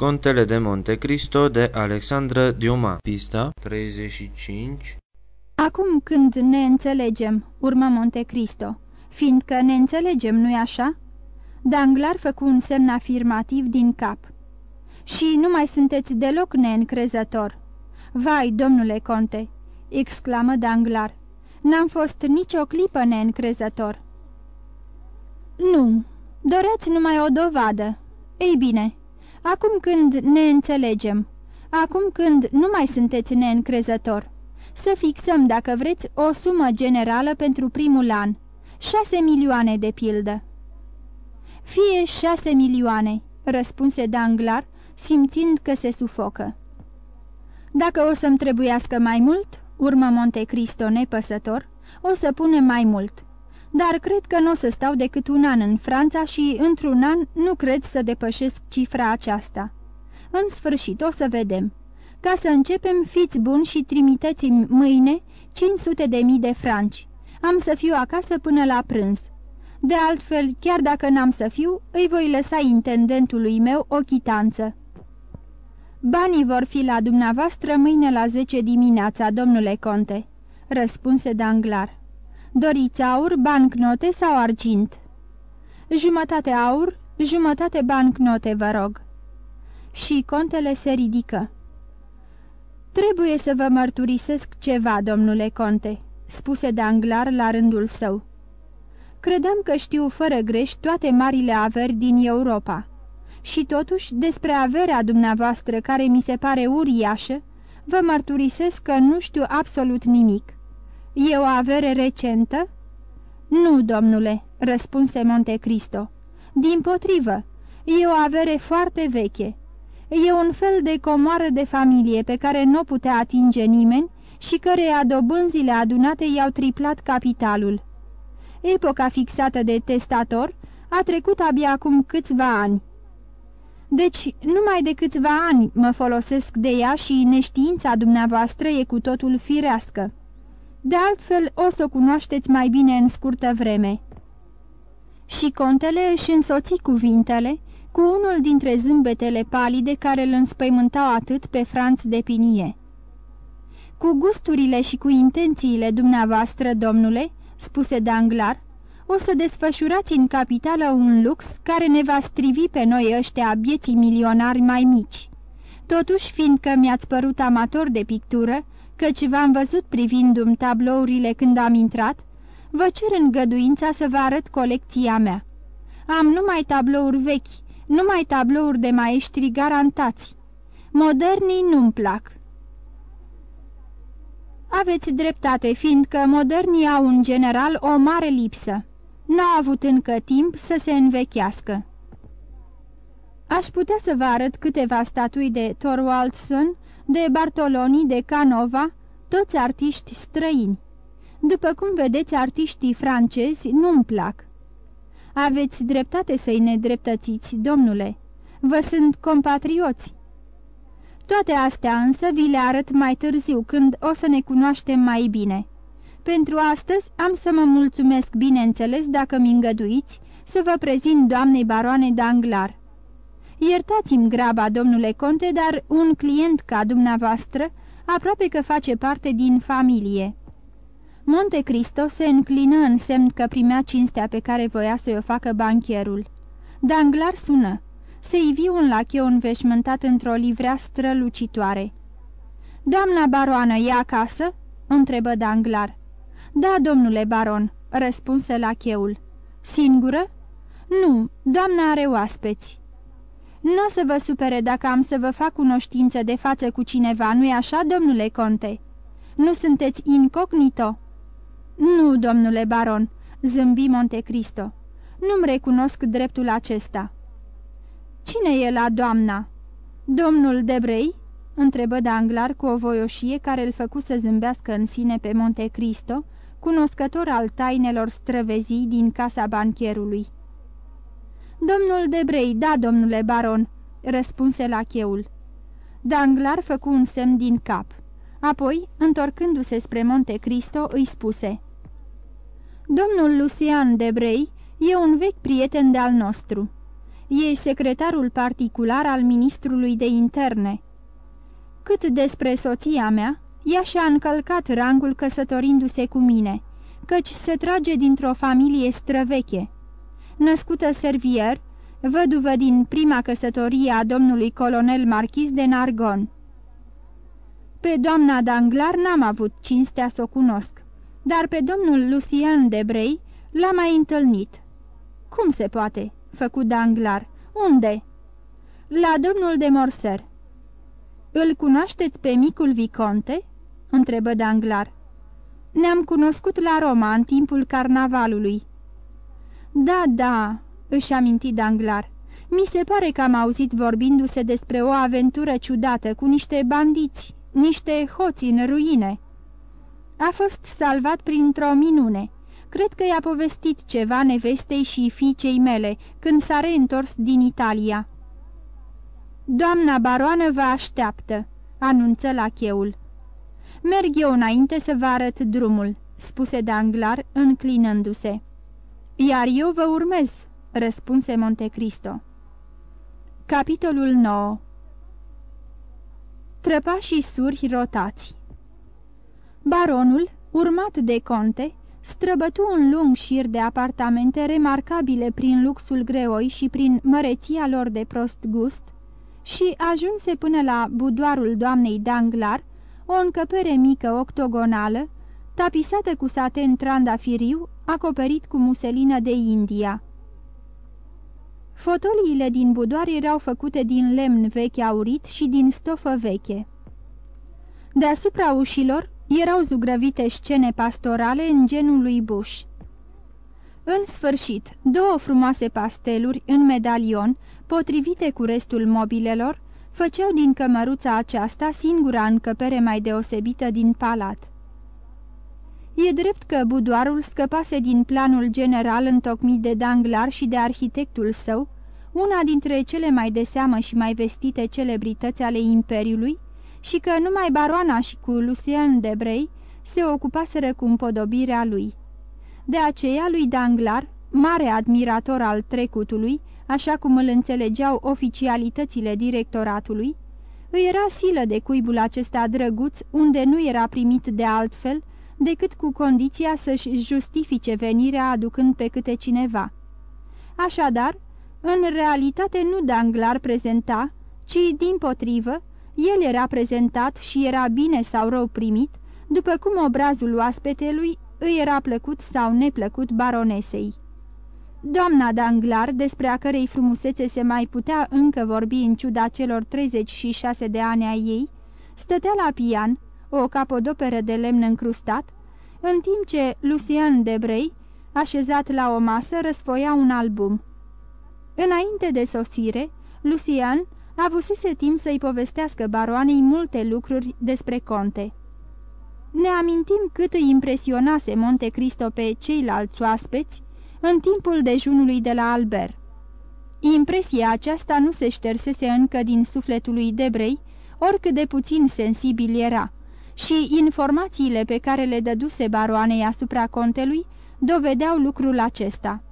Contele de Monte Cristo de Alexandra Diuma Pista 35 Acum când ne înțelegem, urmă Monte Cristo, fiindcă ne înțelegem, nu-i așa? Danglar făcu un semn afirmativ din cap. Și nu mai sunteți deloc neîncrezător. Vai, domnule conte, exclamă Danglar, n-am fost nici o clipă neîncrezător. Nu, doreați numai o dovadă. Ei bine, Acum când ne înțelegem, acum când nu mai sunteți neîncrezător, să fixăm, dacă vreți, o sumă generală pentru primul an, șase milioane de pildă. Fie șase milioane, răspunse Danglar, simțind că se sufocă. Dacă o să-mi trebuiască mai mult, urmă Monte Cristo nepăsător, o să punem mai mult dar cred că nu o să stau decât un an în Franța și, într-un an, nu cred să depășesc cifra aceasta. În sfârșit, o să vedem. Ca să începem, fiți buni și trimiteți mâine 500 de mii de franci. Am să fiu acasă până la prânz. De altfel, chiar dacă n-am să fiu, îi voi lăsa intendentului meu o chitanță. Banii vor fi la dumneavoastră mâine la 10 dimineața, domnule conte," răspunse Danglar. Doriți aur, bancnote sau argint? Jumătate aur, jumătate bancnote, vă rog. Și contele se ridică. Trebuie să vă mărturisesc ceva, domnule conte," spuse Danglar la rândul său. Credeam că știu fără greș toate marile averi din Europa. Și totuși, despre averea dumneavoastră, care mi se pare uriașă, vă mărturisesc că nu știu absolut nimic. E o avere recentă?" Nu, domnule," răspunse Monte Cristo. Din potrivă, e o avere foarte veche. E un fel de comoară de familie pe care nu putea atinge nimeni și căreia dobânzile adunate i-au triplat capitalul. Epoca fixată de testator a trecut abia acum câțiva ani. Deci, numai de câțiva ani mă folosesc de ea și neștiința dumneavoastră e cu totul firească. De altfel, o să o cunoașteți mai bine în scurtă vreme." Și contele își însoți cuvintele cu unul dintre zâmbetele palide care îl înspăimântau atât pe Franț de Pinie. Cu gusturile și cu intențiile dumneavoastră, domnule," spuse Danglar, o să desfășurați în capitală un lux care ne va strivi pe noi ăștia bieții milionari mai mici. Totuși, fiindcă mi-ați părut amator de pictură, căci v-am văzut privindu-mi tablourile când am intrat, vă cer îngăduința să vă arăt colecția mea. Am numai tablouri vechi, numai tablouri de maestri garantați. Modernii nu-mi plac. Aveți dreptate, fiindcă modernii au în general o mare lipsă. N-au avut încă timp să se învechească. Aș putea să vă arăt câteva statui de Thorwaldson de Bartoloni, de Canova, toți artiști străini. După cum vedeți, artiștii francezi nu-mi plac. Aveți dreptate să-i nedreptățiți, domnule. Vă sunt compatrioți. Toate astea însă vi le arăt mai târziu, când o să ne cunoaștem mai bine. Pentru astăzi am să mă mulțumesc, bineînțeles, dacă mi îngăduiți, să vă prezint doamnei baroane Danglar. Iertați-mi graba, domnule conte, dar un client ca dumneavoastră aproape că face parte din familie." Monte Cristo se înclină în semn că primea cinstea pe care voia să-i o facă bancherul. Danglar sună. Se ivi un lacheu înveșmântat într-o livrea strălucitoare. Doamna baroană e acasă?" întrebă Danglar. Da, domnule baron," răspunse lacheul. Singură?" Nu, doamna are oaspeți." Nu o să vă supere dacă am să vă fac cunoștință de față cu cineva, nu-i așa, domnule conte? Nu sunteți incognito?" Nu, domnule baron," zâmbi Montecristo. Nu-mi recunosc dreptul acesta." Cine e la doamna?" Domnul Debrei?" întrebă Danglar cu o voioșie care îl făcu să zâmbească în sine pe Montecristo, cunoscător al tainelor străvezii din casa bancherului. Domnul Debrei, da, domnule baron," răspunse lacheul. Danglar făcu un semn din cap. Apoi, întorcându-se spre Monte Cristo, îi spuse Domnul Lucian Debrei e un vechi prieten de-al nostru. E secretarul particular al ministrului de interne. Cât despre soția mea, ea și-a încălcat rangul căsătorindu-se cu mine, căci se trage dintr-o familie străveche. Născută servier, văduvă din prima căsătorie a domnului colonel marchis de Nargon. Pe doamna Danglar n-am avut cinstea să o cunosc, dar pe domnul Lucien de Brei l-am mai întâlnit. Cum se poate?" făcut Danglar. Unde?" La domnul de Morser." Îl cunoașteți pe micul Viconte?" întrebă Danglar. Ne-am cunoscut la Roma în timpul carnavalului." Da, da," își aminti Danglar. Mi se pare că am auzit vorbindu-se despre o aventură ciudată cu niște bandiți, niște hoți în ruine." A fost salvat printr-o minune. Cred că i-a povestit ceva nevestei și fiicei mele când s-a reîntors din Italia." Doamna baroană vă așteaptă," anunță la cheul. Merg eu înainte să vă arăt drumul," spuse Danglar, înclinându-se. Iar eu vă urmez," răspunse Montecristo. Capitolul 9 Trăpașii suri rotați Baronul, urmat de conte, străbătu un lung șir de apartamente remarcabile prin luxul greoi și prin măreția lor de prost gust și ajunse până la budoarul doamnei Danglar, o încăpere mică octogonală, tapisată cu saten trandafiriu, acoperit cu muselină de India. Fotoliile din budoar erau făcute din lemn vechi aurit și din stofă veche. Deasupra ușilor erau zugrăvite scene pastorale în genul lui Bush. În sfârșit, două frumoase pasteluri în medalion, potrivite cu restul mobilelor, făceau din cămăruța aceasta singura încăpere mai deosebită din palat. E drept că budoarul scăpase din planul general întocmit de Danglar și de arhitectul său, una dintre cele mai de seamă și mai vestite celebrități ale Imperiului, și că numai baroana și cu Lucien de Brei se ocupaseră cu împodobirea lui. De aceea lui Danglar, mare admirator al trecutului, așa cum îl înțelegeau oficialitățile directoratului, îi era silă de cuibul acesta drăguț unde nu era primit de altfel decât cu condiția să-și justifice venirea aducând pe câte cineva. Așadar, în realitate nu Danglar prezenta, ci, din potrivă, el era prezentat și era bine sau rău primit, după cum obrazul oaspetelui îi era plăcut sau neplăcut baronesei. Doamna Danglar, despre a cărei frumusețe se mai putea încă vorbi în ciuda celor 36 de ani ai ei, stătea la pian, o capodoperă de lemn încrustat, în timp ce Lucien Debrei, așezat la o masă, răsfoia un album. Înainte de sosire, Lucian avusese timp să-i povestească baroanei multe lucruri despre conte. Ne amintim cât îi impresionase Monte Cristo pe ceilalți oaspeți în timpul dejunului de la Albert. Impresia aceasta nu se ștersese încă din sufletul lui Debrei, oricât de puțin sensibil era, și informațiile pe care le dăduse baroanei asupra contelui dovedeau lucrul acesta.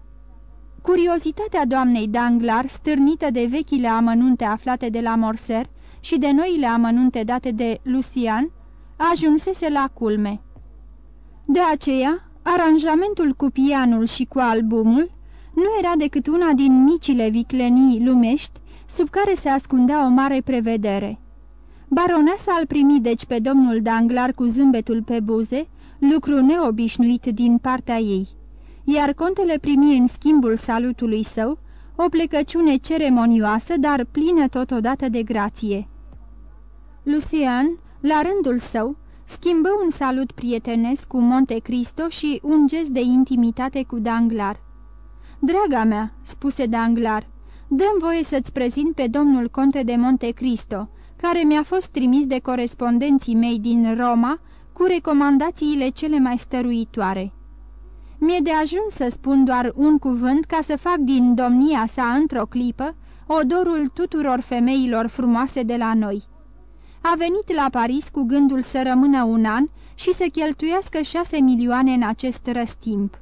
Curiozitatea doamnei Danglar, stârnită de vechile amănunte aflate de la Morser și de noile amănunte date de Lucian, ajunsese la culme. De aceea, aranjamentul cu pianul și cu albumul nu era decât una din micile viclenii lumești sub care se ascundea o mare prevedere. Baronesa îl primi deci pe domnul Danglar cu zâmbetul pe buze, lucru neobișnuit din partea ei iar contele primi în schimbul salutului său o plecăciune ceremonioasă, dar plină totodată de grație. Lucian, la rândul său, schimbă un salut prietenesc cu Monte Cristo și un gest de intimitate cu Danglar. Draga mea," spuse Danglar, dăm voie să-ți prezint pe domnul conte de Monte Cristo, care mi-a fost trimis de corespondenții mei din Roma cu recomandațiile cele mai stăruitoare." Mi-e de ajuns să spun doar un cuvânt ca să fac din domnia sa într-o clipă odorul tuturor femeilor frumoase de la noi. A venit la Paris cu gândul să rămână un an și să cheltuiască șase milioane în acest răstimp.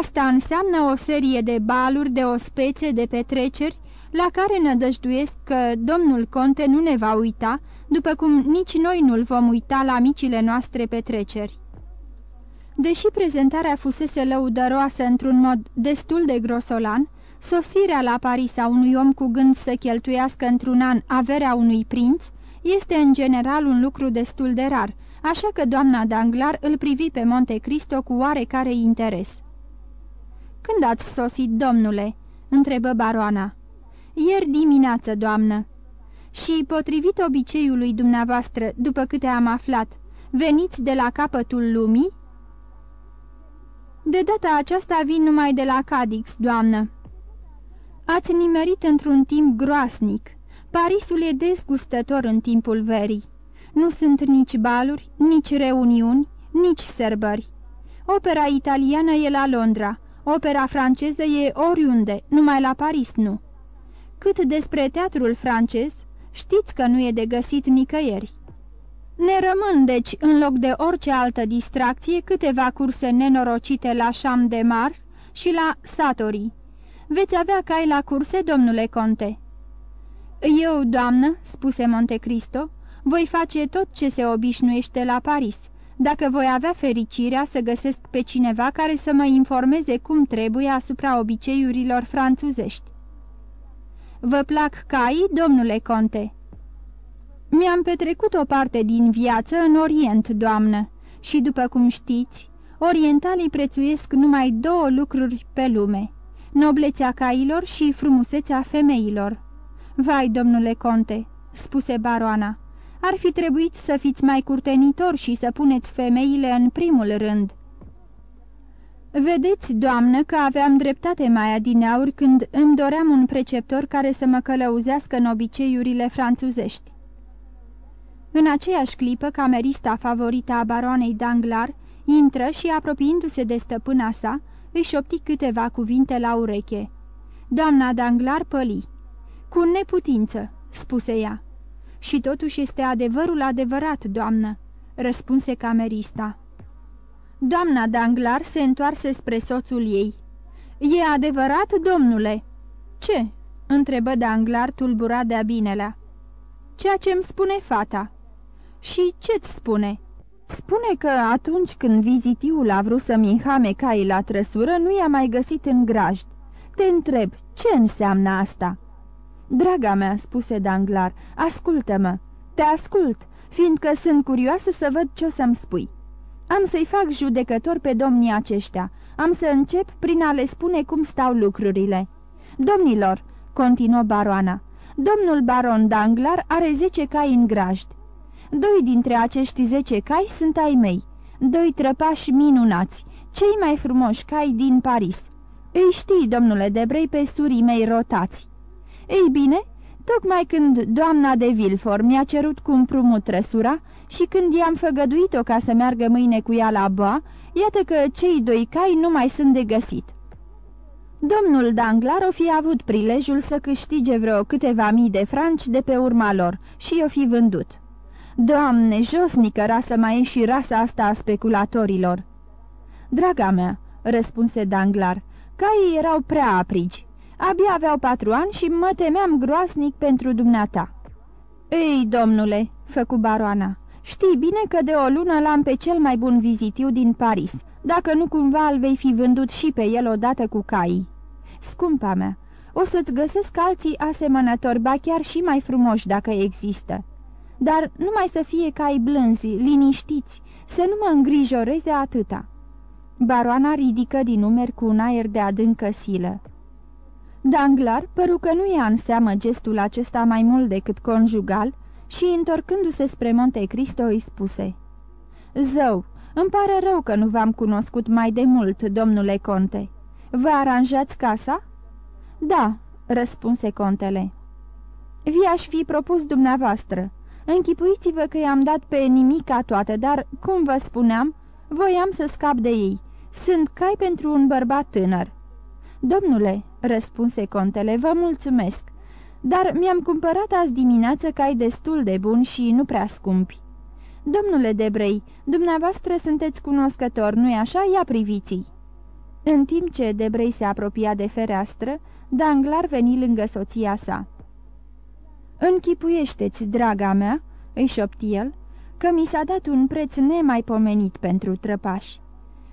Asta înseamnă o serie de baluri, de ospețe, de petreceri, la care nădăjduiesc că domnul conte nu ne va uita, după cum nici noi nu-l vom uita la micile noastre petreceri. Deși prezentarea fusese lăudăroasă într-un mod destul de grosolan, sosirea la Paris a unui om cu gând să cheltuiască într-un an averea unui prinț este în general un lucru destul de rar, așa că doamna Danglar îl privi pe Monte Cristo cu oarecare interes. Când ați sosit, domnule?" întrebă baroana. Ieri dimineață, doamnă." Și, potrivit obiceiului dumneavoastră, după câte am aflat, veniți de la capătul lumii?" De data aceasta vin numai de la Cadix, doamnă." Ați nimerit într-un timp groasnic. Parisul e dezgustător în timpul verii. Nu sunt nici baluri, nici reuniuni, nici sărbări. Opera italiană e la Londra, opera franceză e oriunde, numai la Paris nu. Cât despre teatrul francez, știți că nu e de găsit nicăieri. Ne rămân, deci, în loc de orice altă distracție, câteva curse nenorocite la Champ de Mars și la Satori. Veți avea cai la curse, domnule conte?" Eu, doamnă," spuse Montecristo, voi face tot ce se obișnuiește la Paris, dacă voi avea fericirea să găsesc pe cineva care să mă informeze cum trebuie asupra obiceiurilor franțuzești. Vă plac cai, domnule conte?" Mi-am petrecut o parte din viață în Orient, doamnă, și după cum știți, orientalii prețuiesc numai două lucruri pe lume, noblețea cailor și frumusețea femeilor. Vai, domnule conte," spuse baroana, ar fi trebuit să fiți mai curtenitor și să puneți femeile în primul rând." Vedeți, doamnă, că aveam dreptate mai adineauri când îmi doream un preceptor care să mă călăuzească în obiceiurile franțuzești. În aceeași clipă, camerista favorită a baroanei Danglar intră și, apropiindu-se de stăpâna sa, își șopti câteva cuvinte la ureche. Doamna Danglar păli. Cu neputință," spuse ea. Și totuși este adevărul adevărat, doamnă," răspunse camerista. Doamna Danglar se întoarse spre soțul ei. E adevărat, domnule?" Ce?" întrebă Danglar tulburat de-a binelea. Ceea ce-mi spune fata." Și ce-ți spune?" Spune că atunci când vizitiul a vrut să-mi înhame caii la trăsură, nu i-a mai găsit în grajd. Te întreb, ce înseamnă asta?" Draga mea," spuse Danglar, ascultă-mă. Te ascult, fiindcă sunt curioasă să văd ce o să-mi spui. Am să-i fac judecător pe domnii aceștia. Am să încep prin a le spune cum stau lucrurile. Domnilor, continuă baroana, domnul baron Danglar are zece cai în grajd. Doi dintre acești zece cai sunt ai mei, doi trăpași minunați, cei mai frumoși cai din Paris. Îi știi, domnule Debrei, pe surii mei rotați. Ei bine, tocmai când doamna de Vilfor mi-a cerut cu împrumut trăsura și când i-am făgăduit-o ca să meargă mâine cu ea la boa, iată că cei doi cai nu mai sunt de găsit. Domnul Danglar o fi avut prilejul să câștige vreo câteva mii de franci de pe urma lor și o fi vândut. Doamne, josnică rasă mai e și rasa asta a speculatorilor. Draga mea, răspunse Danglar, caii erau prea aprigi. Abia aveau patru ani și mă temeam groasnic pentru dumneata. Ei, domnule, făcu baroana, știi bine că de o lună l-am pe cel mai bun vizitiu din Paris, dacă nu cumva îl vei fi vândut și pe el odată cu caii. Scumpa mea, o să-ți găsesc alții asemănători, ba chiar și mai frumoși dacă există. Dar numai să fie cai blânzi, liniștiți, să nu mă îngrijoreze atâta. Baroana ridică din numeri cu un aer de adâncă silă. Danglar păru că nu ia în seamă gestul acesta mai mult decât conjugal și, întorcându-se spre Monte Cristo, îi spuse Zău, îmi pare rău că nu v-am cunoscut mai de mult, domnule conte. Vă aranjați casa?" Da," răspunse contele. Vi-aș fi propus dumneavoastră. Închipuiți-vă că i-am dat pe nimica toată, dar, cum vă spuneam, voiam să scap de ei. Sunt cai pentru un bărbat tânăr." Domnule," răspunse contele, vă mulțumesc, dar mi-am cumpărat azi dimineață cai destul de buni și nu prea scumpi." Domnule Debrei, dumneavoastră sunteți cunoscător, nu-i așa? Ia priviți -i. În timp ce Debrei se apropia de fereastră, Danglar veni lângă soția sa. Închipuiește-ți, draga mea," îi șopti el, că mi s-a dat un preț nemaipomenit pentru trăpași.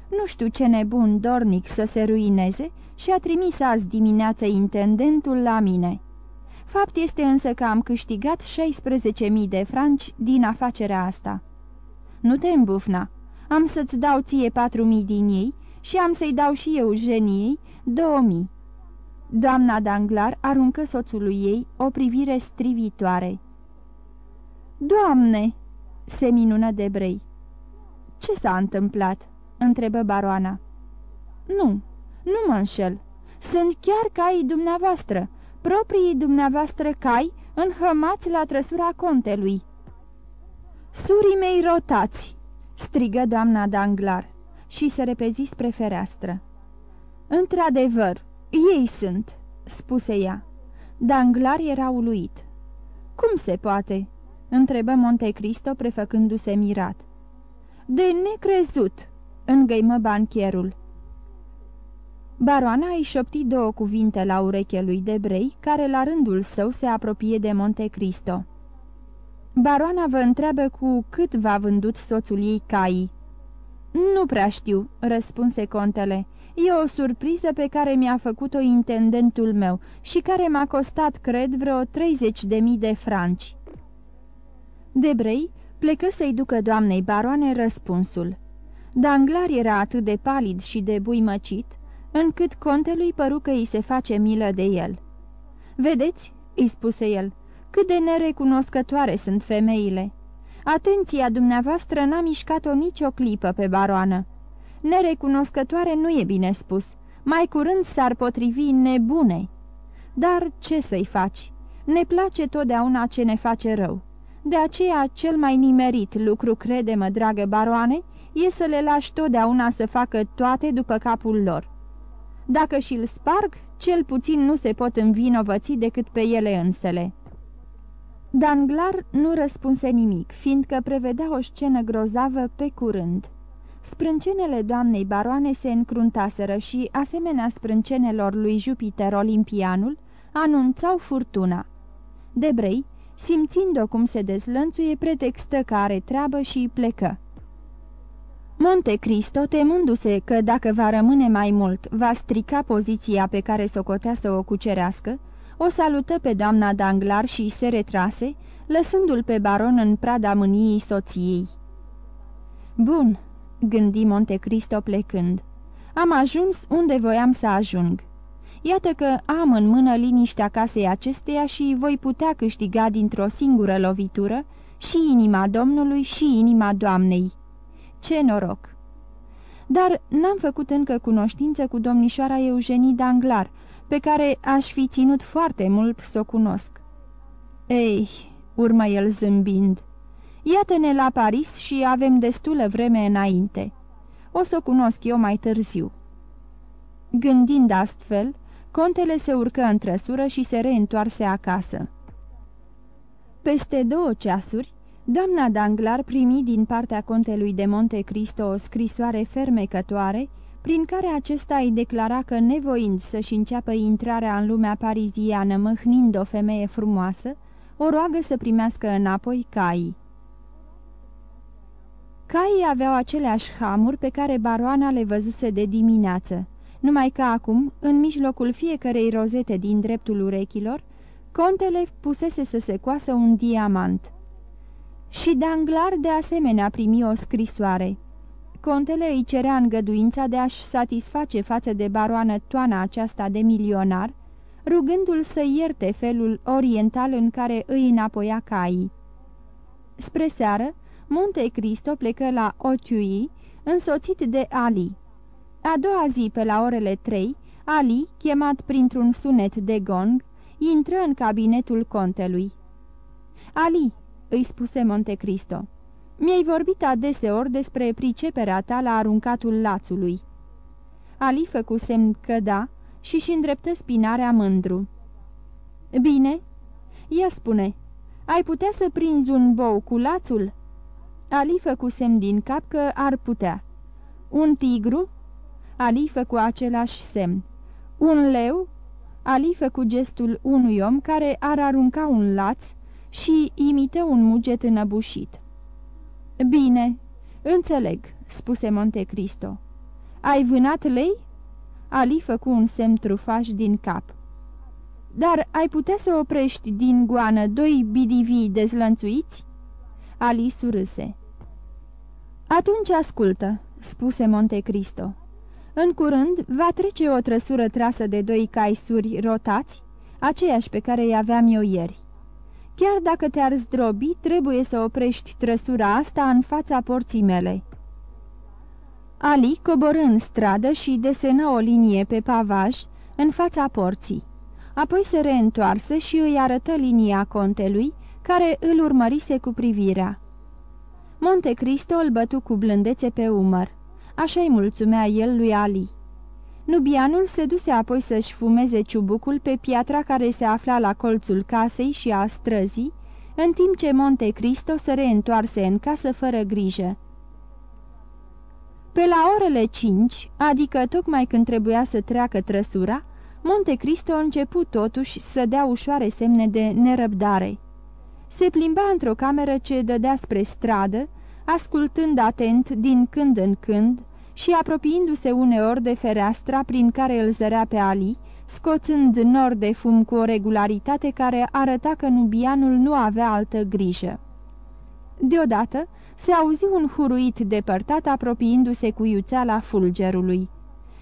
Nu știu ce nebun dornic să se ruineze și a trimis azi dimineață intendentul la mine. Fapt este însă că am câștigat 16.000 de franci din afacerea asta. Nu te îmbufna, am să-ți dau ție 4.000 din ei și am să-i dau și eu geniei 2.000. Doamna Danglar aruncă soțului ei o privire strivitoare. Doamne!" se minună de brei. Ce s-a întâmplat?" întrebă baroana. Nu, nu mă înșel. Sunt chiar caii dumneavoastră, proprii dumneavoastră cai înhămați la trăsura contelui." Surii mei rotați!" strigă doamna Danglar și se repezi spre fereastră. Într-adevăr, ei sunt," spuse ea. Danglar era uluit. Cum se poate?" întrebă Montecristo prefăcându-se mirat. De necrezut!" îngăimă bancherul. Baroana îi șopti două cuvinte la ureche lui Debrei, care la rândul său se apropie de Montecristo. Baroana vă întreabă cu cât v-a vândut soțul ei caii. Nu prea știu," răspunse contele. E o surpriză pe care mi-a făcut-o intendentul meu și care m-a costat, cred, vreo 30 de mii de franci." Debrei plecă să-i ducă doamnei baroane răspunsul. Danglar era atât de palid și de buimăcit, încât contelui păru că îi se face milă de el. Vedeți?" îi spuse el, cât de nerecunoscătoare sunt femeile. Atenția dumneavoastră n-a mișcat-o nicio clipă pe baroană. Nerecunoscătoare nu e bine spus, mai curând s-ar potrivi nebune. Dar ce să-i faci? Ne place totdeauna ce ne face rău. De aceea, cel mai nimerit lucru, crede-mă, dragă baroane, e să le lași totdeauna să facă toate după capul lor. Dacă și-l sparg, cel puțin nu se pot învinovăți decât pe ele însele. Danglar nu răspunse nimic, fiindcă prevedea o scenă grozavă pe curând. Sprâncenele doamnei baroane se încruntaseră și, asemenea sprâncenelor lui Jupiter Olimpianul, anunțau furtuna. Debrei, simțind-o cum se dezlănțuie, pretextă că are treabă și plecă. Monte Cristo, temându-se că dacă va rămâne mai mult, va strica poziția pe care socotea să o cucerească, o salută pe doamna Danglar și se retrase, lăsându-l pe baron în prada mâniei soției. Bun," gândi Monte Cristo plecând, am ajuns unde voiam să ajung. Iată că am în mână liniștea casei acesteia și voi putea câștiga dintr-o singură lovitură și inima Domnului și inima Doamnei. Ce noroc! Dar n-am făcut încă cunoștință cu domnișoara Eugenie Danglar, pe care aș fi ținut foarte mult să o cunosc. Ei, urmă el zâmbind, iată-ne la Paris și avem destulă vreme înainte. O să o cunosc eu mai târziu. Gândind astfel, contele se urcă în trăsură și se reîntoarse acasă. Peste două ceasuri, doamna Danglar primi din partea contelui de Monte Cristo o scrisoare fermecătoare, prin care acesta îi declara că, nevoind să-și înceapă intrarea în lumea pariziană măhnind o femeie frumoasă, o roagă să primească înapoi caii. Caii aveau aceleași hamuri pe care baroana le văzuse de dimineață, numai că acum, în mijlocul fiecărei rozete din dreptul urechilor, contele pusese să se coasă un diamant. Și Danglar de asemenea primi o scrisoare. Contele îi cerea îngăduința de a-și satisface față de baroană toana aceasta de milionar, rugându-l să ierte felul oriental în care îi înapoia caii. Spre seară, Monte Cristo plecă la Otiui, însoțit de Ali. A doua zi, pe la orele trei, Ali, chemat printr-un sunet de gong, intră în cabinetul contelui. Ali, îi spuse Montecristo. Mi-ai vorbit adeseori despre priceperea ta la aruncatul lațului." Ali făcu semn că da și-și îndreptă spinarea mândru. Bine, ia spune, ai putea să prinzi un bou cu lațul?" Ali făcu semn din cap că ar putea. Un tigru?" Ali făcu același semn. Un leu? Ali făcu gestul unui om care ar arunca un laț și imită un muget înăbușit. Bine, înțeleg," spuse Monte Cristo. Ai vânat lei?" Ali făcu un semn trufaș din cap. Dar ai putea să oprești din goană doi bidivii dezlănțuiți?" Ali surâse. Atunci ascultă," spuse Monte Cristo. În curând va trece o trăsură trasă de doi caisuri rotați, aceeași pe care îi aveam eu ieri. Chiar dacă te-ar zdrobi, trebuie să oprești trăsura asta în fața porții mele." Ali coborâ în stradă și desenă o linie pe pavaj în fața porții. Apoi se reîntoarse și îi arătă linia contelui, care îl urmărise cu privirea. Monte Cristo îl bătu cu blândețe pe umăr. Așa-i mulțumea el lui Ali. Nubianul se duse apoi să-și fumeze ciubucul pe piatra care se afla la colțul casei și a străzii, în timp ce Monte Cristo se reîntoarse în casă fără grijă. Pe la orele cinci, adică tocmai când trebuia să treacă trăsura, Monte Cristo a început totuși să dea ușoare semne de nerăbdare. Se plimba într-o cameră ce dădea spre stradă, ascultând atent din când în când și apropiindu-se uneori de fereastra prin care îl zărea pe Ali, scoțând nor de fum cu o regularitate care arăta că nubianul nu avea altă grijă. Deodată se auzi un huruit depărtat apropiindu-se cu iuțeala fulgerului.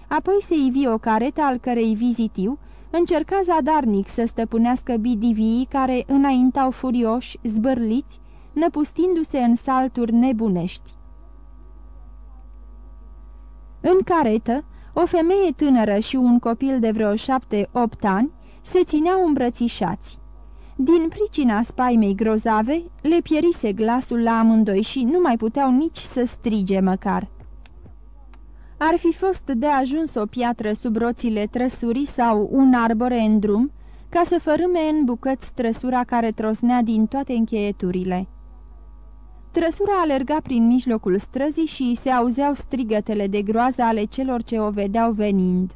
Apoi se ivi o caretă al cărei vizitiu încerca zadarnic să stăpânească bidivii care înaintau furioși, zbârliți, năpustindu-se în salturi nebunești. În caretă, o femeie tânără și un copil de vreo șapte-opt ani se țineau îmbrățișați. Din pricina spaimei grozave, le pierise glasul la amândoi și nu mai puteau nici să strige măcar. Ar fi fost de ajuns o piatră sub roțile trăsurii sau un arbore în drum, ca să fărâme în bucăți trăsura care trosnea din toate încheieturile. Trăsura alerga prin mijlocul străzii și se auzeau strigătele de groază ale celor ce o vedeau venind.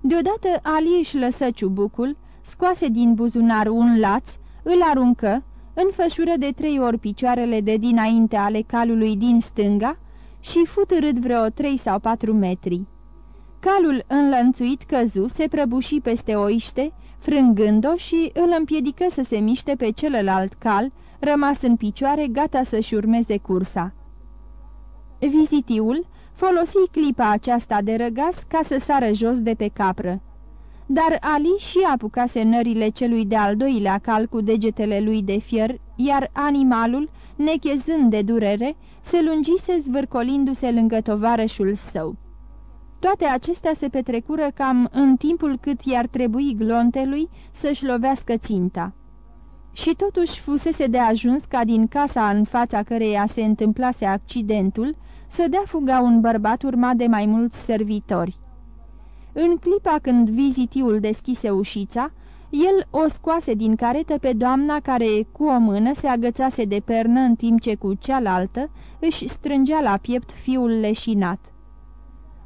Deodată Ali își lăsă ciubucul, scoase din buzunar un laț, îl aruncă, înfășură de trei ori picioarele de dinainte ale calului din stânga și futărât vreo trei sau patru metri. Calul înlănțuit căzu, se prăbuși peste oiște, frângând-o și îl împiedică să se miște pe celălalt cal, rămas în picioare, gata să-și urmeze cursa. Vizitiul folosi clipa aceasta de răgas ca să sară jos de pe capră. Dar Ali și apucase nările celui de-al doilea cal cu degetele lui de fier, iar animalul, nechezând de durere, se lungise zvârcolindu-se lângă tovarășul său. Toate acestea se petrecură cam în timpul cât i-ar trebui glontelui să-și lovească ținta. Și totuși fusese de ajuns ca din casa în fața căreia se întâmplase accidentul să dea fuga un bărbat urmat de mai mulți servitori. În clipa când vizitiul deschise ușița, el o scoase din caretă pe doamna care cu o mână se agățase de pernă în timp ce cu cealaltă își strângea la piept fiul leșinat.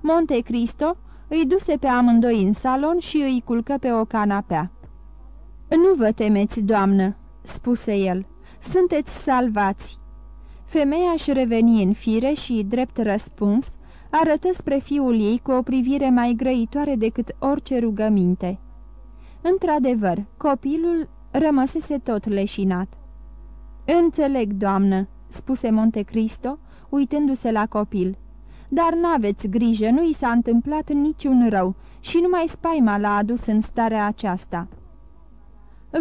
Monte Cristo îi duse pe amândoi în salon și îi culcă pe o canapea. Nu vă temeți, doamnă," spuse el, sunteți salvați." Femeia își reveni în fire și, drept răspuns, arătă spre fiul ei cu o privire mai grăitoare decât orice rugăminte. Într-adevăr, copilul rămăsese tot leșinat. Înțeleg, doamnă," spuse Monte Cristo, uitându-se la copil. Dar n-aveți grijă, nu i s-a întâmplat niciun rău și numai spaima l-a adus în starea aceasta."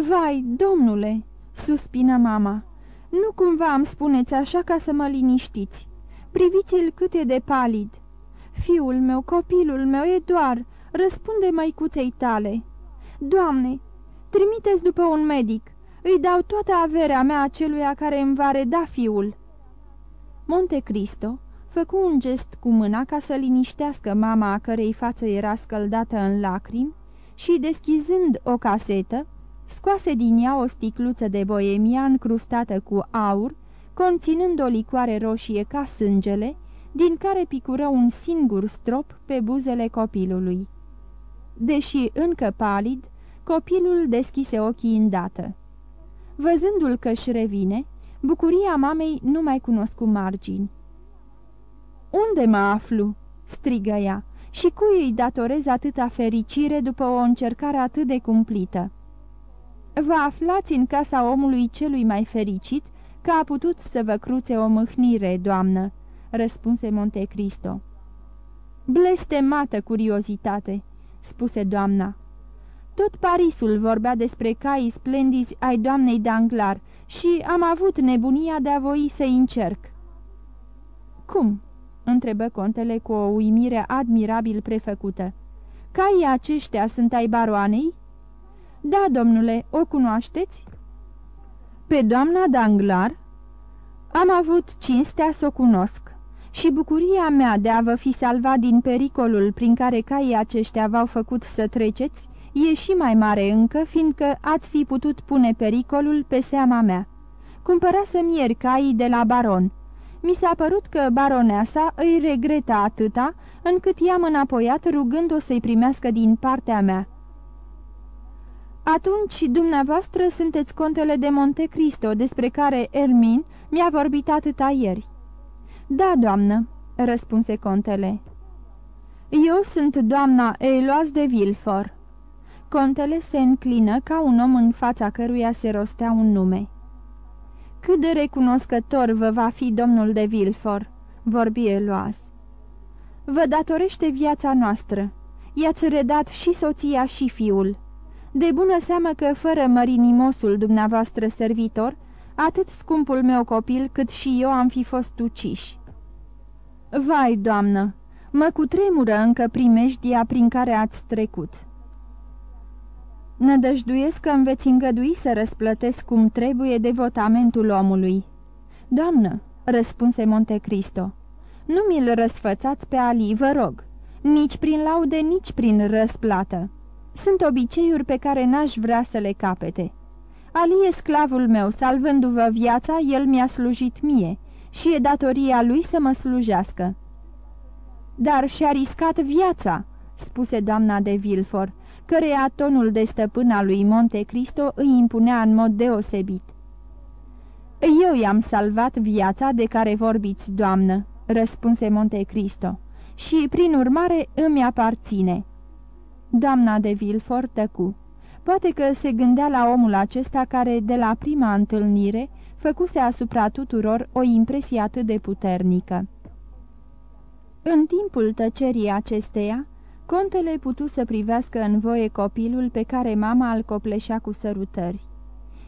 Vai, domnule!" suspină mama. Nu cumva îmi spuneți așa ca să mă liniștiți. Priviți-l cât e de palid. Fiul meu, copilul meu, e doar. Răspunde măicuței tale." Doamne, trimiteți după un medic. Îi dau toată averea mea aceluia care îmi va reda fiul." Monte Cristo făcu un gest cu mâna ca să liniștească mama a cărei față era scăldată în lacrimi și, deschizând o casetă, scoase din ea o sticluță de boemia încrustată cu aur, conținând o licoare roșie ca sângele, din care picură un singur strop pe buzele copilului. Deși încă palid, copilul deschise ochii îndată. Văzându-l că își revine, bucuria mamei nu mai cunoscu margini. Unde mă aflu?" strigă ea. Și cui îi datorez atâta fericire după o încercare atât de cumplită?" Vă aflați în casa omului celui mai fericit, că a putut să vă cruțe o mâhnire, doamnă," răspunse Monte Cristo. Blestemată curiozitate," spuse doamna. Tot Parisul vorbea despre caii splendizi ai doamnei Danglar și am avut nebunia de a voi să-i încerc." Cum?" întrebă contele cu o uimire admirabil prefăcută. Caii aceștia sunt ai baroanei?" Da, domnule, o cunoașteți?" Pe doamna Danglar?" Am avut cinstea să o cunosc și bucuria mea de a vă fi salvat din pericolul prin care caii aceștia v-au făcut să treceți e și mai mare încă, fiindcă ați fi putut pune pericolul pe seama mea. Cumpărasem ieri caii de la baron. Mi s-a părut că baroneasa îi regreta atâta, încât i-am înapoiat rugând-o să-i primească din partea mea. Atunci, dumneavoastră sunteți contele de Monte Cristo, despre care Ermin mi-a vorbit atâta ieri. Da, doamnă," răspunse contele. Eu sunt doamna Eloas de Vilfor." Contele se înclină ca un om în fața căruia se rostea un nume. Cât de recunoscător vă va fi domnul de Vilfor," vorbi Eloas. Vă datorește viața noastră. I-ați redat și soția și fiul. De bună seamă că, fără mărinimosul dumneavoastră servitor, atât scumpul meu copil cât și eu am fi fost uciși. Vai, doamnă, mă cutremură încă primejdia prin care ați trecut. Nădăjduiesc că îmi veți îngădui să răsplătesc cum trebuie devotamentul omului. Doamnă, răspunse Montecristo, nu mi-l răsfățați pe Ali, vă rog, nici prin laude, nici prin răsplată. Sunt obiceiuri pe care n-aș vrea să le capete. Ali e sclavul meu, salvându-vă viața, el mi-a slujit mie și e datoria lui să mă slujească. Dar și-a riscat viața, spuse doamna de Vilfor, căreia tonul de stăpân al lui Monte Cristo îi impunea în mod deosebit. Eu i-am salvat viața de care vorbiți, doamnă," răspunse Monte Cristo, și, prin urmare, îmi aparține." Doamna de Vilfor tăcu. Poate că se gândea la omul acesta care, de la prima întâlnire, făcuse asupra tuturor o impresie atât de puternică. În timpul tăcerii acesteia, contele putu să privească în voie copilul pe care mama îl copleșea cu sărutări.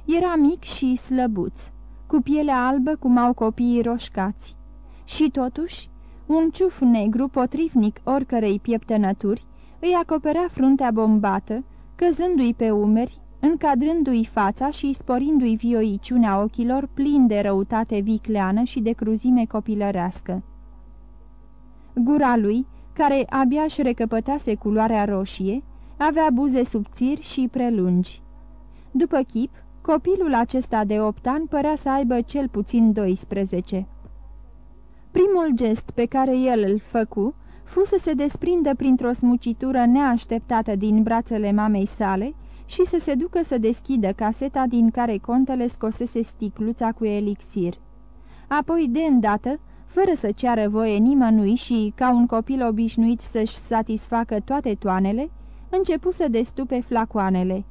Era mic și slăbuț, cu pielea albă cum au copiii roșcați. Și totuși, un ciuf negru potrivnic oricărei pieptănături îi acoperea fruntea bombată, căzându-i pe umeri, încadrându-i fața și sporindu-i vioiciunea ochilor plin de răutate vicleană și de cruzime copilărească. Gura lui, care abia își recăpătase culoarea roșie, avea buze subțiri și prelungi. După chip, copilul acesta de opt ani părea să aibă cel puțin 12. Primul gest pe care el îl făcu fu să se desprindă printr-o smucitură neașteptată din brațele mamei sale și să se ducă să deschidă caseta din care contele scosese sticluța cu elixir. Apoi, de îndată, fără să ceară voie nimănui și, ca un copil obișnuit să-și satisfacă toate toanele, începu să destupe flacoanele.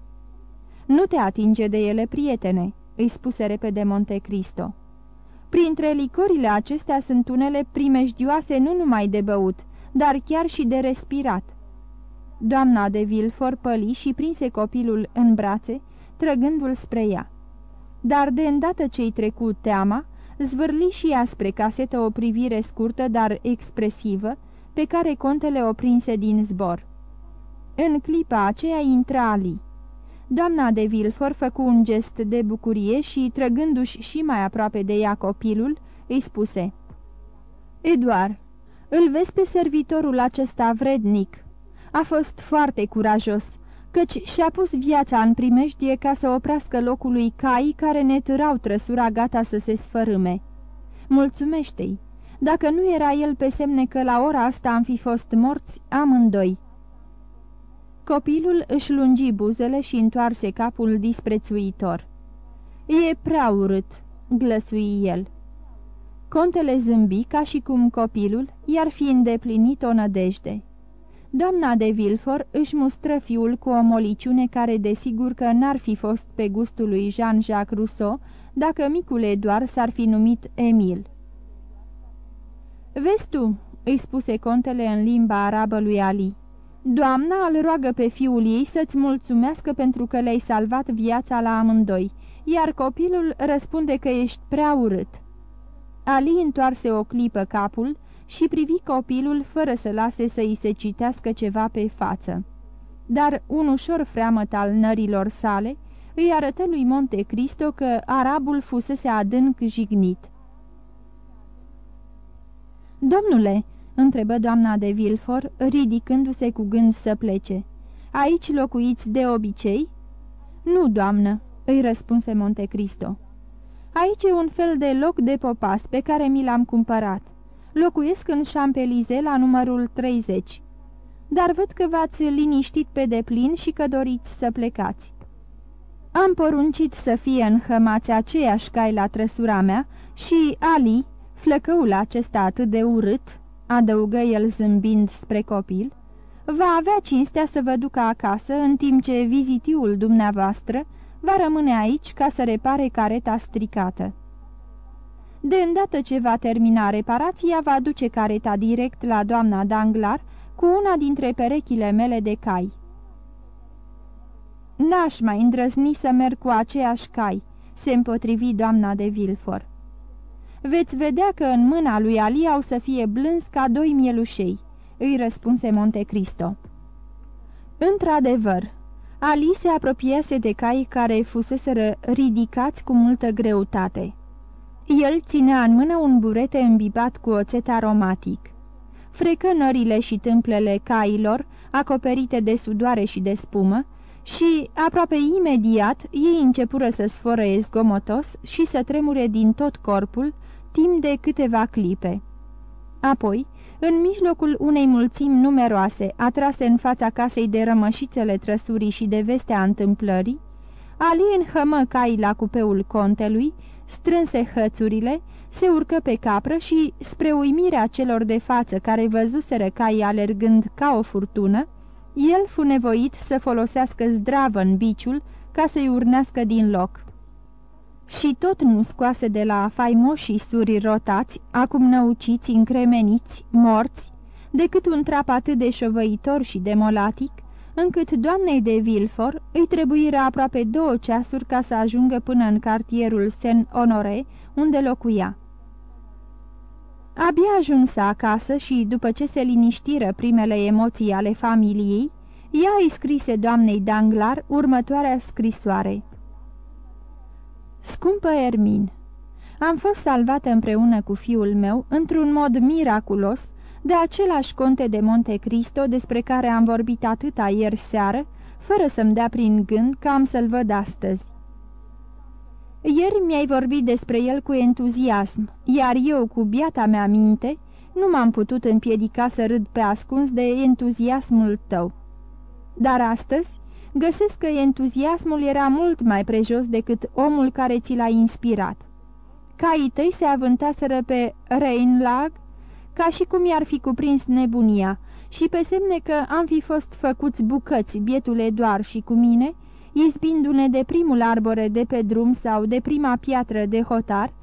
Nu te atinge de ele, prietene," îi spuse repede Monte Cristo. Printre licorile acestea sunt unele primejdioase nu numai de băut, dar chiar și de respirat. Doamna de Vilfor păli și prinse copilul în brațe, trăgându-l spre ea. Dar de îndată ce-i trecut teama, zvârli și ea spre casetă o privire scurtă, dar expresivă, pe care contele o prinse din zbor. În clipa aceea intra Ali. Doamna de Vilfor făcu un gest de bucurie și, trăgându-și și mai aproape de ea copilul, îi spuse Eduard, îl vezi pe servitorul acesta vrednic? A fost foarte curajos, căci și-a pus viața în primejdie ca să oprească locului cai care ne târau trăsura gata să se sfărâme. Mulțumește-i, dacă nu era el pe semne că la ora asta am fi fost morți amândoi. Copilul își lungi buzele și întoarse capul disprețuitor. E prea urât," glăsui el. Contele zâmbi ca și cum copilul i-ar fi îndeplinit o nădejde. Doamna de Vilfor își mustră fiul cu o moliciune care desigur că n-ar fi fost pe gustul lui Jean-Jacques Rousseau dacă micul Eduard s-ar fi numit Emil. Vezi tu," îi spuse contele în limba arabă lui Ali, Doamna îl roagă pe fiul ei să-ți mulțumească pentru că le-ai salvat viața la amândoi, iar copilul răspunde că ești prea urât. Ali întoarse o clipă capul și privi copilul fără să lase să îi se citească ceva pe față. Dar un ușor freamăt al nărilor sale îi arătă lui Monte Cristo că arabul fusese adânc jignit. Domnule," întrebă doamna de Vilfor, ridicându-se cu gând să plece. Aici locuiți de obicei?" Nu, doamnă," îi răspunse Monte Cristo. Aici e un fel de loc de popas pe care mi l-am cumpărat. Locuiesc în Champelize la numărul 30. Dar văd că v-ați liniștit pe deplin și că doriți să plecați. Am poruncit să fie înhămați aceeași cai la trăsura mea și Ali, flăcăul acesta atât de urât, adăugă el zâmbind spre copil, va avea cinstea să vă ducă acasă în timp ce vizitiul dumneavoastră va rămâne aici ca să repare careta stricată. De îndată ce va termina reparația, va duce careta direct la doamna Danglar cu una dintre perechile mele de cai. N-aș mai îndrăzni să merg cu aceeași cai, se împotrivi doamna de Vilfor. Veți vedea că în mâna lui Ali au să fie blânzi ca doi mielușei, îi răspunse Monte Cristo. Într-adevăr, Ali se apropiase de cai care fuseseră ridicați cu multă greutate. El ținea în mână un burete îmbibat cu oțet aromatic. Frecă nările și tâmplele cailor, acoperite de sudoare și de spumă, și, aproape imediat, ei începură să sfărăie zgomotos și să tremure din tot corpul, timp de câteva clipe. Apoi, în mijlocul unei mulțimi numeroase, atrase în fața casei de rămășițele trăsurii și de vestea întâmplării, Ali înhămă cai la cupeul contelui, strânse hățurile, se urcă pe capră și, spre uimirea celor de față care văzuseră caii alergând ca o furtună, el fu nevoit să folosească zdravă în biciul ca să-i urnească din loc și tot nu scoase de la faimoșii suri rotați, acum năuciți, încremeniți, morți, decât un trap atât de șovăitor și demolatic, încât doamnei de Vilfor îi trebuiră aproape două ceasuri ca să ajungă până în cartierul Saint-Honoré, unde locuia. Abia ajunsă acasă și, după ce se liniștiră primele emoții ale familiei, ea îi scrise doamnei Danglar următoarea scrisoare. Scumpă Ermin, am fost salvată împreună cu fiul meu, într-un mod miraculos, de același conte de Monte Cristo despre care am vorbit atâta ieri seară, fără să-mi dea prin gând că am să-l văd astăzi. Ieri mi-ai vorbit despre el cu entuziasm, iar eu, cu biata mea minte, nu m-am putut împiedica să râd pe ascuns de entuziasmul tău. Dar astăzi găsesc că entuziasmul era mult mai prejos decât omul care ți l-a inspirat. Caii tăi se avântaseră pe Reinlag ca și cum i-ar fi cuprins nebunia și pe semne că am fi fost făcuți bucăți, bietul Eduard și cu mine, izbindu-ne de primul arbore de pe drum sau de prima piatră de hotar,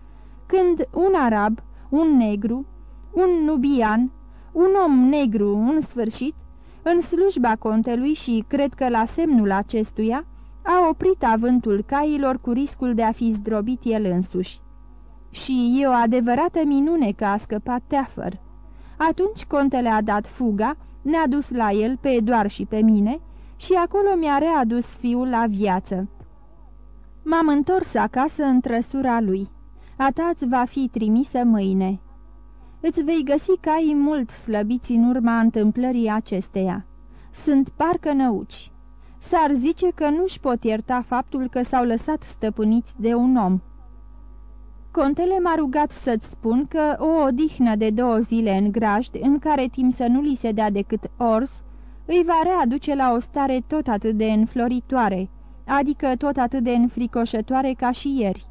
când un arab, un negru, un nubian, un om negru în sfârșit, în slujba contelui și cred că la semnul acestuia a oprit avântul cailor cu riscul de a fi zdrobit el însuși. Și e o adevărată minune că a scăpat teafăr. Atunci contele a dat fuga, ne-a dus la el pe Eduard și pe mine și acolo mi-a readus fiul la viață. M-am întors acasă în trăsura lui. A ta va fi trimisă mâine îți vei găsi caii mult slăbiți în urma întâmplării acesteia. Sunt parcă năuci. S-ar zice că nu-și pot ierta faptul că s-au lăsat stăpâniți de un om. Contele m-a rugat să-ți spun că o odihnă de două zile în grajd, în care timp să nu li se dea decât ors, îi va readuce la o stare tot atât de înfloritoare, adică tot atât de înfricoșătoare ca și ieri.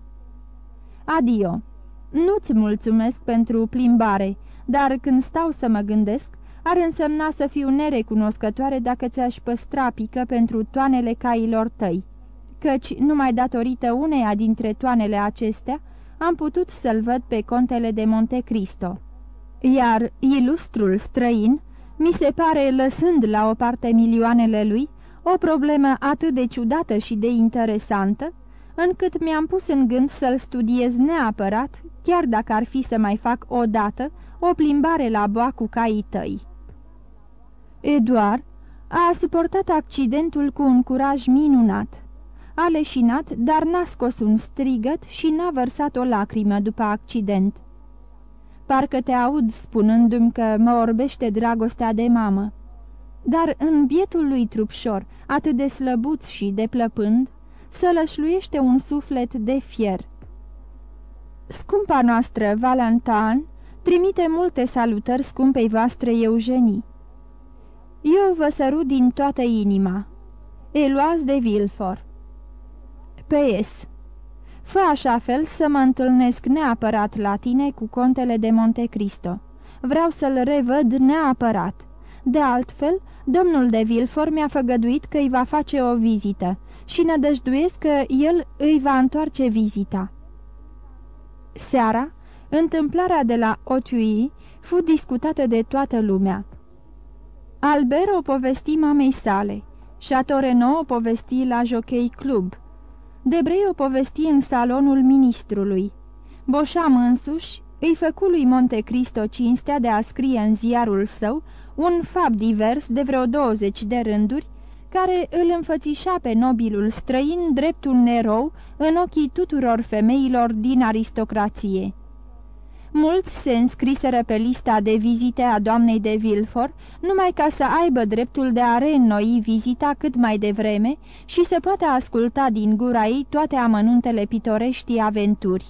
Adio! Nu-ți mulțumesc pentru plimbare, dar când stau să mă gândesc, ar însemna să fiu nerecunoscătoare dacă ți-aș păstra pică pentru toanele cailor tăi, căci, numai datorită uneia dintre toanele acestea, am putut să-l văd pe contele de Monte Cristo. Iar ilustrul străin mi se pare, lăsând la o parte milioanele lui, o problemă atât de ciudată și de interesantă, încât mi-am pus în gând să-l studiez neapărat, chiar dacă ar fi să mai fac odată o plimbare la boa cu caii tăi. Eduard a suportat accidentul cu un curaj minunat. A leșinat, dar n-a scos un strigăt și n-a vărsat o lacrimă după accident. Parcă te aud spunându-mi că mă orbește dragostea de mamă. Dar în bietul lui trupșor, atât de slăbuț și de plăpând, sălășluiește un suflet de fier. Scumpa noastră, Valentin, trimite multe salutări scumpei voastre Eugenii. Eu vă sărut din toată inima. Eloaz de Vilfor P.S. Fă așa fel să mă întâlnesc neapărat la tine cu contele de Monte Cristo. Vreau să-l revăd neapărat. De altfel, domnul de Vilfor mi-a făgăduit că îi va face o vizită și nădăjduiesc că el îi va întoarce vizita. Seara, întâmplarea de la Otui fu discutată de toată lumea. Albert o povesti mamei sale, Chateau Renaud o povesti la Jockey Club, Debrei o povesti în salonul ministrului. Boșam însuși îi făcu lui Monte Cristo cinstea de a scrie în ziarul său un fab divers de vreo 20 de rânduri, care îl înfățișa pe nobilul străin drept un erou în ochii tuturor femeilor din aristocrație. Mulți se înscriseră pe lista de vizite a doamnei de Vilfort, numai ca să aibă dreptul de a reînnoi vizita cât mai devreme și să poată asculta din gura ei toate amănuntele pitoreștii aventuri.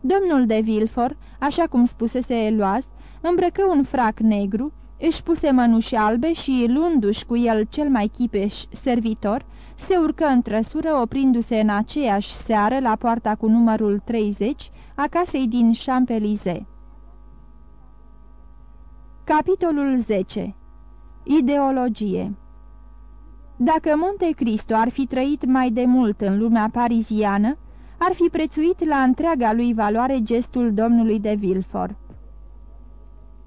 Domnul de Vilfort, așa cum spusese Eloaz, îmbrăcă un frac negru, își puse mănuși albe și, luându-și cu el cel mai chipeș servitor, se urcă în trăsură oprindu-se în aceeași seară la poarta cu numărul 30 a casei din Champs-Élysées. Capitolul 10 Ideologie Dacă Monte Cristo ar fi trăit mai de mult în lumea pariziană, ar fi prețuit la întreaga lui valoare gestul domnului de Villefort.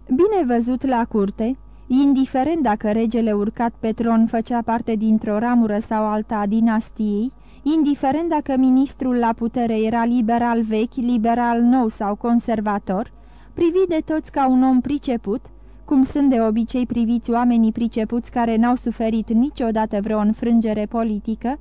Bine văzut la curte, indiferent dacă regele urcat pe tron făcea parte dintr-o ramură sau alta a dinastiei, indiferent dacă ministrul la putere era liberal vechi, liberal nou sau conservator, privit de toți ca un om priceput, cum sunt de obicei priviți oamenii pricepuți care n-au suferit niciodată vreo înfrângere politică,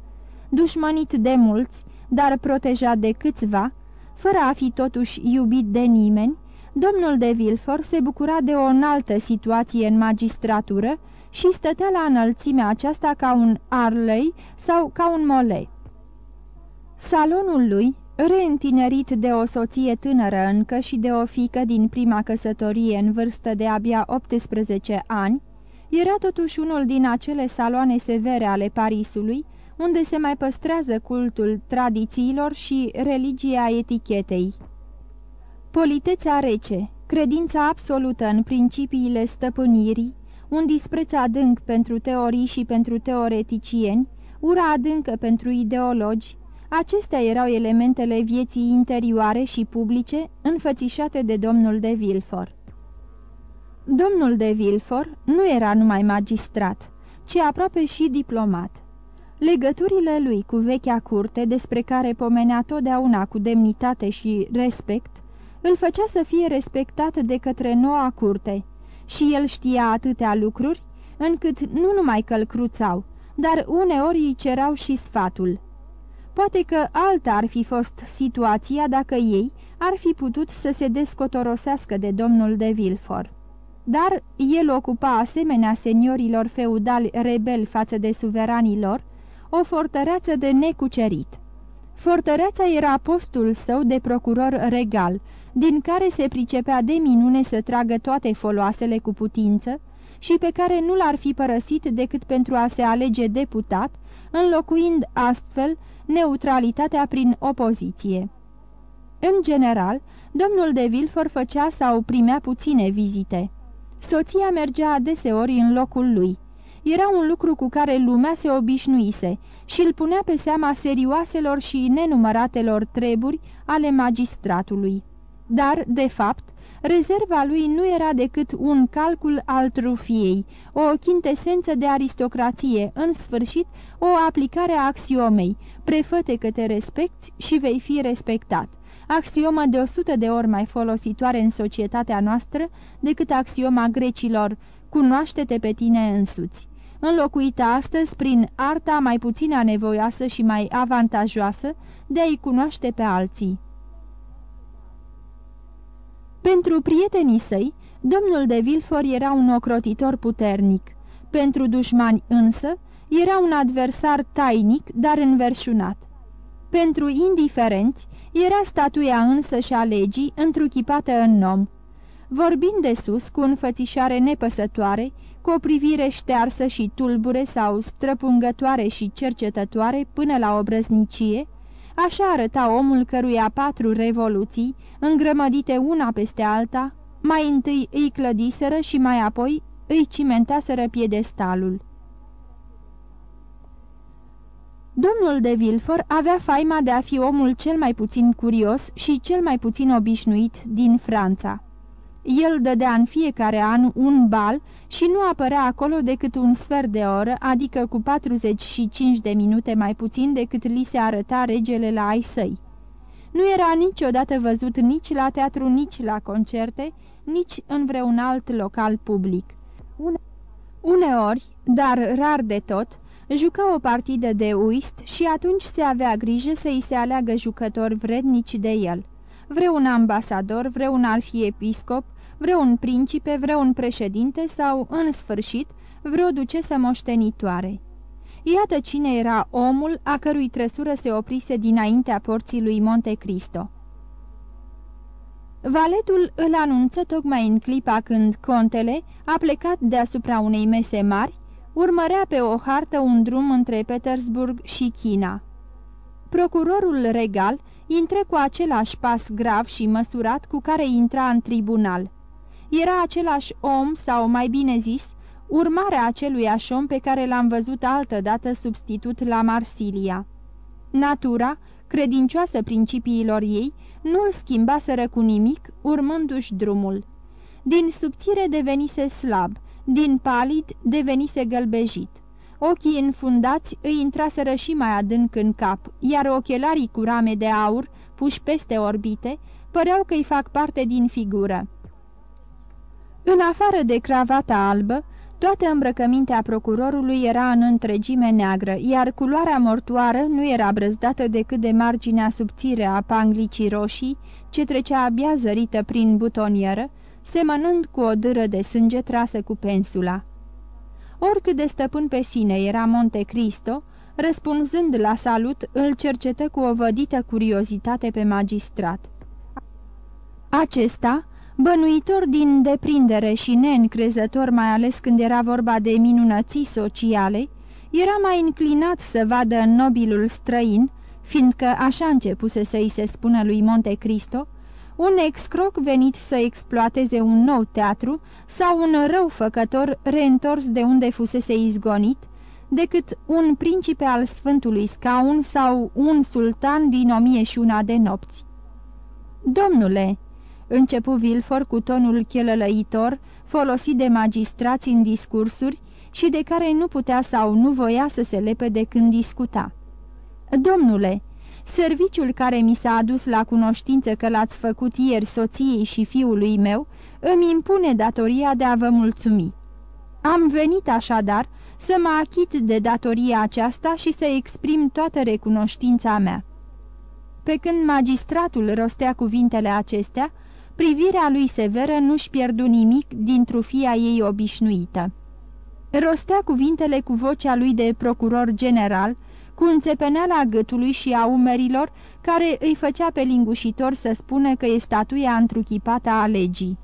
dușmanit de mulți, dar protejat de câțiva, fără a fi totuși iubit de nimeni, domnul de Vilfor se bucura de o înaltă situație în magistratură și stătea la înălțimea aceasta ca un Arley sau ca un Mole. Salonul lui, reîntinerit de o soție tânără încă și de o fică din prima căsătorie în vârstă de abia 18 ani, era totuși unul din acele saloane severe ale Parisului, unde se mai păstrează cultul tradițiilor și religia etichetei. Politețea rece, credința absolută în principiile stăpânirii, un dispreț adânc pentru teorii și pentru teoreticieni, ura adâncă pentru ideologi, Acestea erau elementele vieții interioare și publice înfățișate de domnul de Vilfort. Domnul de Vilfort nu era numai magistrat, ci aproape și diplomat. Legăturile lui cu vechea curte, despre care pomenea totdeauna cu demnitate și respect, îl făcea să fie respectat de către noua curte și el știa atâtea lucruri, încât nu numai că-l cruțau, dar uneori îi cerau și sfatul. Poate că alta ar fi fost situația dacă ei ar fi putut să se descotorosească de domnul de Vilfort. Dar el ocupa asemenea seniorilor feudali rebeli față de suveranilor o fortăreață de necucerit. Fortăreața era postul său de procuror regal, din care se pricepea de minune să tragă toate foloasele cu putință și pe care nu l-ar fi părăsit decât pentru a se alege deputat, înlocuind astfel neutralitatea prin opoziție. În general, domnul de Vilfor făcea sau primea puține vizite. Soția mergea adeseori în locul lui. Era un lucru cu care lumea se obișnuise și îl punea pe seama serioaselor și nenumăratelor treburi ale magistratului. Dar, de fapt, rezerva lui nu era decât un calcul al trufiei, o chintesență de aristocrație, în sfârșit o aplicare a axiomei, prefăte că te respecti și vei fi respectat axiomă de o sută de ori mai folositoare în societatea noastră decât axioma grecilor, cunoaște-te pe tine însuți, înlocuită astăzi prin arta mai puțin anevoioasă și mai avantajoasă de a-i cunoaște pe alții. Pentru prietenii săi, domnul de Vilfor era un ocrotitor puternic. Pentru dușmani însă, era un adversar tainic, dar înverșunat. Pentru indiferenți, era statuia însă și a legii, întruchipată în om. Vorbind de sus, cu înfățișare nepăsătoare, cu o privire ștearsă și tulbure sau străpungătoare și cercetătoare până la obrăznicie, așa arăta omul căruia patru revoluții, îngrămădite una peste alta, mai întâi îi clădiseră și mai apoi îi cimentaseră piedestalul. Domnul de Vilfor avea faima de a fi omul cel mai puțin curios și cel mai puțin obișnuit din Franța. El dădea în fiecare an un bal și nu apărea acolo decât un sfert de oră, adică cu 45 de minute mai puțin decât li se arăta regele la ai săi. Nu era niciodată văzut nici la teatru, nici la concerte, nici în vreun alt local public. Uneori, dar rar de tot, juca o partidă de uist și atunci se avea grijă să-i se aleagă jucători vrednici de el. Vreun ambasador, vreun arhiepiscop, vreun principe, vreun președinte sau, în sfârșit, vreo ducesă moștenitoare. Iată cine era omul a cărui trăsură se oprise dinaintea porții lui Monte Cristo. Valetul îl anunță tocmai în clipa când contele a plecat deasupra unei mese mari urmărea pe o hartă un drum între Petersburg și China. Procurorul regal intră cu același pas grav și măsurat cu care intra în tribunal. Era același om, sau mai bine zis, urmarea acelui om pe care l-am văzut altădată substitut la Marsilia. Natura, credincioasă principiilor ei, nu-l schimbaseră cu nimic, urmându-și drumul. Din subțire devenise slab, din palid devenise gălbejit. Ochii înfundați îi intraseră și mai adânc în cap, iar ochelarii cu rame de aur, puși peste orbite, păreau că îi fac parte din figură. În afară de cravata albă, toată îmbrăcămintea procurorului era în întregime neagră, iar culoarea mortoară nu era brăzdată decât de marginea subțire a panglicii roșii, ce trecea abia zărită prin butonieră, semănând cu o dâră de sânge trasă cu pensula. Oricât de stăpân pe sine era Monte Cristo, răspunzând la salut, îl cercetă cu o vădită curiozitate pe magistrat. Acesta, bănuitor din deprindere și neîncrezător mai ales când era vorba de minunății sociale, era mai înclinat să vadă în nobilul străin, fiindcă așa începuse să-i se spună lui Monte Cristo, un excroc venit să exploateze un nou teatru sau un răufăcător reîntors de unde fusese izgonit, decât un principe al Sfântului Scaun sau un sultan din o mie și una de nopți. Domnule, începu Vilfor cu tonul chelălăitor, folosit de magistrați în discursuri și de care nu putea sau nu voia să se lepe de când discuta. Domnule, Serviciul care mi s-a adus la cunoștință că l-ați făcut ieri soției și fiului meu îmi impune datoria de a vă mulțumi. Am venit așadar să mă achit de datoria aceasta și să exprim toată recunoștința mea. Pe când magistratul rostea cuvintele acestea, privirea lui severă nu-și pierdu nimic din trufia ei obișnuită. Rostea cuvintele cu vocea lui de procuror general, cu înțepeneala gâtului și a umerilor, care îi făcea pe lingușitor să spună că e statuia întruchipată a legii.